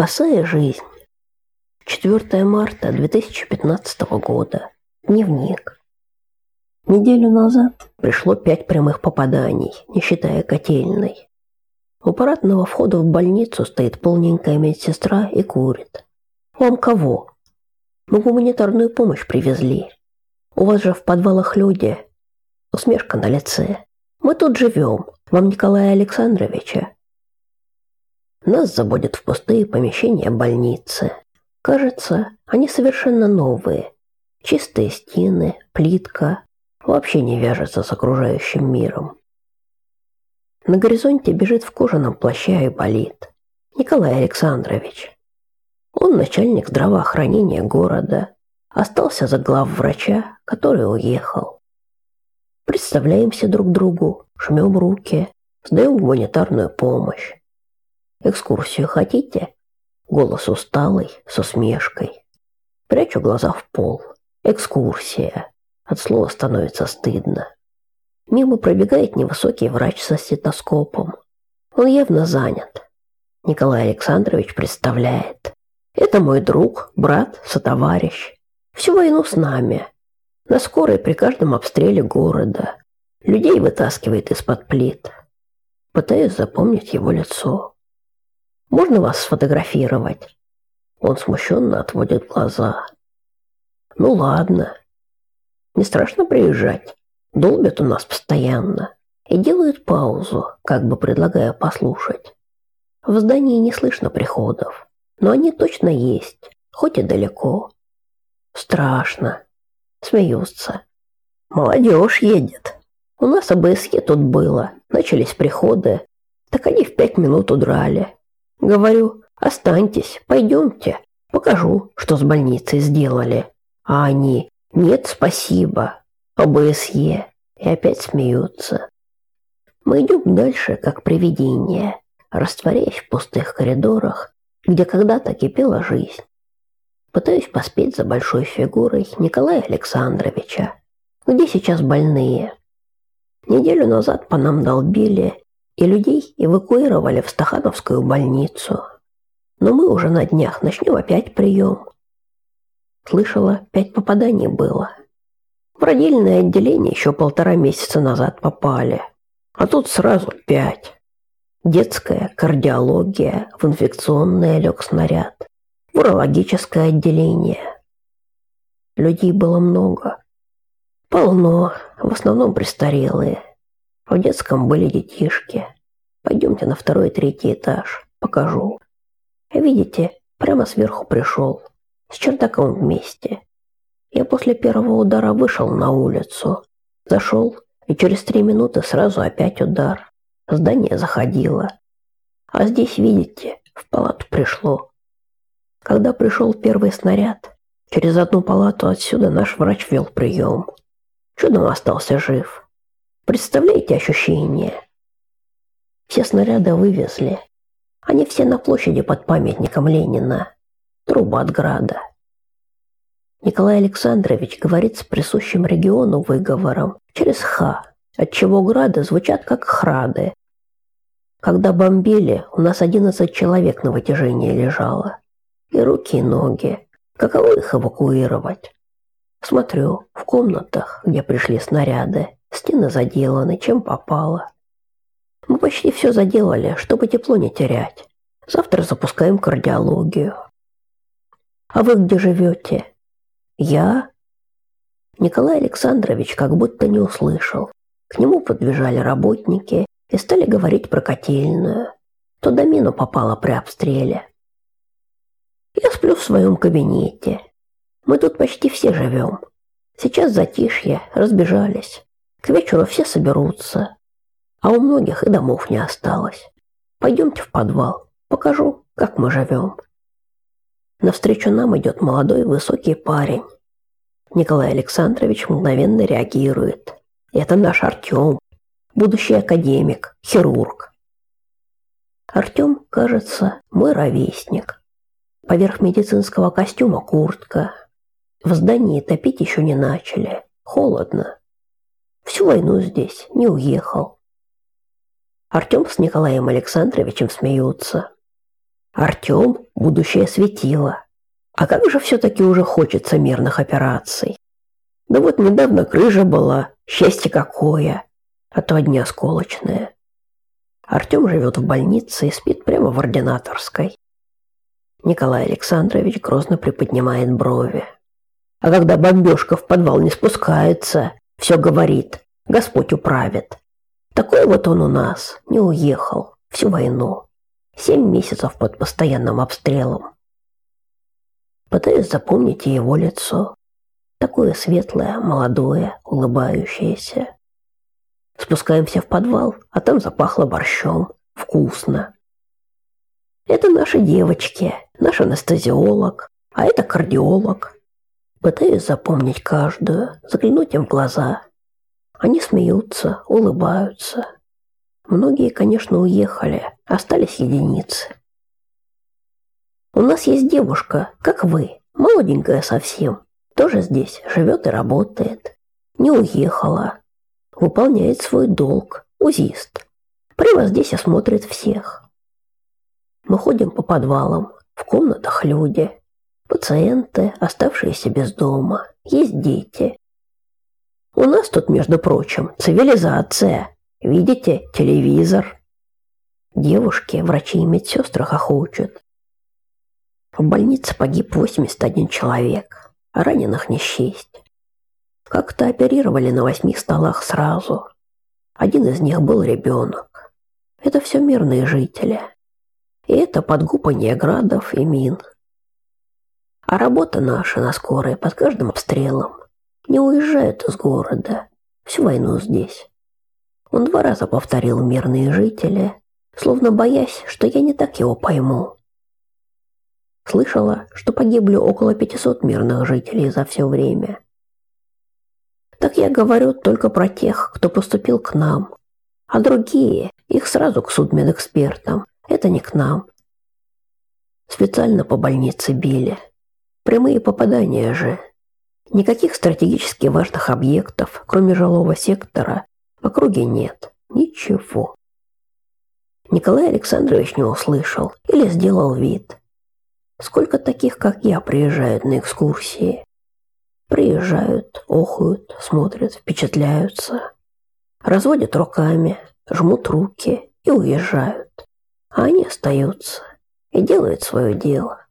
спасая жизнь. 4 марта 2015 года. Дневник. Неделю назад пришло пять прямых попаданий, не считая котельной. У парадного входа в больницу стоит полненькая медсестра и курит. Вам кого? Мы гуманитарную помощь привезли. У вас же в подвалах люди. Усмешка на лице. Мы тут живем. Вам Николая Александровича. Нас заводят в пустые помещения больницы. Кажется, они совершенно новые. Чистые стены, плитка. Вообще не вяжется с окружающим миром. На горизонте бежит в кожаном плаще и болит. Николай Александрович. Он начальник здравоохранения города. Остался за глав врача, который уехал. Представляемся друг другу, жмем руки, сдаем гуманитарную помощь. Экскурсию хотите? Голос усталый, с усмешкой. Прячу глаза в пол. Экскурсия. От слова становится стыдно. Мимо пробегает невысокий врач со стетоскопом. Он явно занят. Николай Александрович представляет. Это мой друг, брат, сотоварищ. Всю войну с нами. На скорой при каждом обстреле города. Людей вытаскивает из-под плит. Пытаюсь запомнить его лицо. Можно вас сфотографировать? Он смущенно отводит глаза. Ну ладно. Не страшно приезжать. Долбят у нас постоянно и делают паузу, как бы предлагая послушать. В здании не слышно приходов, но они точно есть, хоть и далеко. Страшно. Смеются. Молодежь едет. У нас АБСЕ тут было. Начались приходы. Так они в пять минут удрали. Говорю, останьтесь, пойдемте, покажу, что с больницей сделали. А они, нет, спасибо, ОБСЕ, и опять смеются. Мы идем дальше, как привидения, растворяясь в пустых коридорах, где когда-то кипела жизнь. Пытаюсь поспеть за большой фигурой Николая Александровича. Где сейчас больные? Неделю назад по нам долбили и людей эвакуировали в Стахановскую больницу. Но мы уже на днях начнем опять прием. Слышала, пять попаданий было. В родильное отделение еще полтора месяца назад попали, а тут сразу пять. Детская, кардиология, в инфекционное лег снаряд, в урологическое отделение. Людей было много. Полно, в основном престарелые. В детском были детишки. Пойдемте на второй и третий этаж. Покажу. Видите, прямо сверху пришел. С чердаком вместе. Я после первого удара вышел на улицу. Зашел, и через три минуты сразу опять удар. Здание заходило. А здесь, видите, в палату пришло. Когда пришел первый снаряд, через одну палату отсюда наш врач вел прием. Чудом остался жив. Представляете ощущение? Все снаряды вывезли. Они все на площади под памятником Ленина. Труба от града. Николай Александрович говорит с присущим региону выговором через «х», отчего грады звучат как «храды». Когда бомбили, у нас 11 человек на вытяжении лежало. И руки, и ноги. Каково их эвакуировать? Смотрю, в комнатах, где пришли снаряды, Стены заделаны, чем попало. Мы почти все заделали, чтобы тепло не терять. Завтра запускаем кардиологию. А вы где живете? Я? Николай Александрович как будто не услышал. К нему подбежали работники и стали говорить про котельную. Туда мину попала при обстреле. Я сплю в своем кабинете. Мы тут почти все живем. Сейчас затишье, разбежались. К вечеру все соберутся, а у многих и домов не осталось. Пойдемте в подвал, покажу, как мы живем. Навстречу нам идет молодой высокий парень. Николай Александрович мгновенно реагирует. Это наш Артем, будущий академик, хирург. Артем, кажется, мой ровесник. Поверх медицинского костюма куртка. В здании топить еще не начали. Холодно. Всю войну здесь, не уехал. Артем с Николаем Александровичем смеются. Артем – будущее светило. А как же все-таки уже хочется мирных операций? Да вот недавно крыжа была, счастье какое, а то одни осколочные. Артем живет в больнице и спит прямо в ординаторской. Николай Александрович грозно приподнимает брови. А когда бомбежка в подвал не спускается, все говорит, Господь управит. Такой вот он у нас, не уехал, всю войну. Семь месяцев под постоянным обстрелом. Пытаюсь запомнить его лицо. Такое светлое, молодое, улыбающееся. Спускаемся в подвал, а там запахло борщом. Вкусно. Это наши девочки, наш анестезиолог, а это кардиолог. Пытаюсь запомнить каждую, заглянуть им в глаза. Они смеются, улыбаются. Многие, конечно, уехали, остались единицы. У нас есть девушка, как вы, молоденькая совсем, тоже здесь живет и работает. Не уехала. Выполняет свой долг, узист. Прямо здесь осмотрит всех. Мы ходим по подвалам, в комнатах люди, Пациенты, оставшиеся без дома, есть дети. У нас тут, между прочим, цивилизация. Видите, телевизор. Девушки, врачи и медсестры хохочут. В больнице погиб 81 человек, а раненых не счесть. Как-то оперировали на восьми столах сразу. Один из них был ребенок. Это все мирные жители. И это подгупание градов и мин – а работа наша на скорой под каждым обстрелом. Не уезжают из города. Всю войну здесь. Он два раза повторил мирные жители, словно боясь, что я не так его пойму. Слышала, что погибли около 500 мирных жителей за все время. Так я говорю только про тех, кто поступил к нам. А другие, их сразу к судмедэкспертам. Это не к нам. Специально по больнице били. Прямые попадания же. Никаких стратегически важных объектов, кроме жилого сектора, в округе нет. Ничего. Николай Александрович не услышал или сделал вид. Сколько таких, как я, приезжают на экскурсии? Приезжают, охуют, смотрят, впечатляются. Разводят руками, жмут руки и уезжают. А они остаются и делают свое дело.